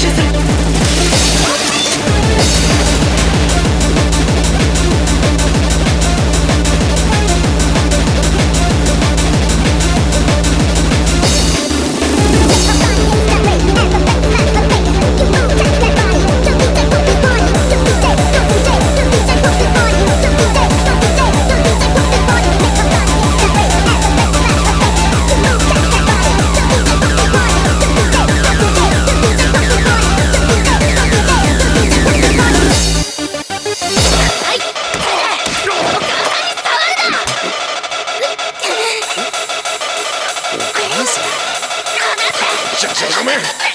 Just man.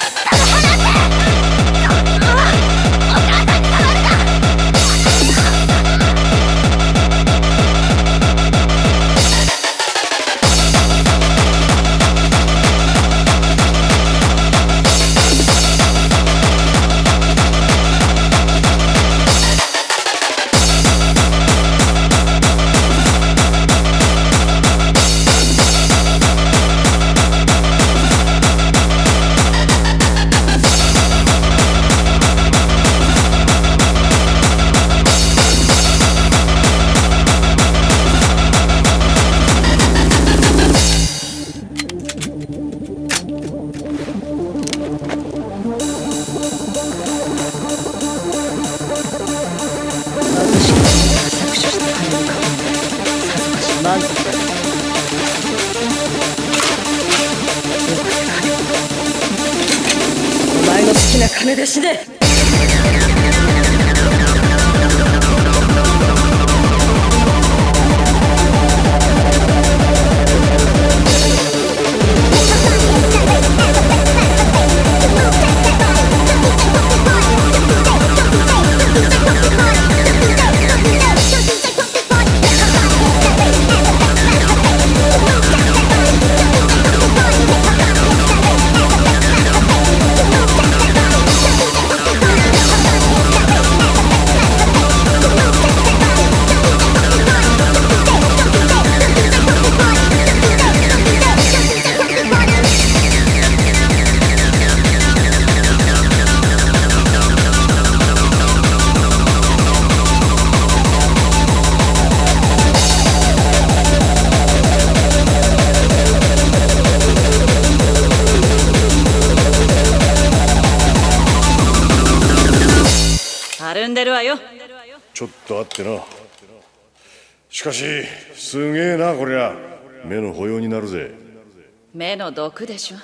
お前の好きな金で死ねんでるわよ。ちょっとあってな。しかしすげえなこりゃ。目の保養になるぜ。目の毒でしょ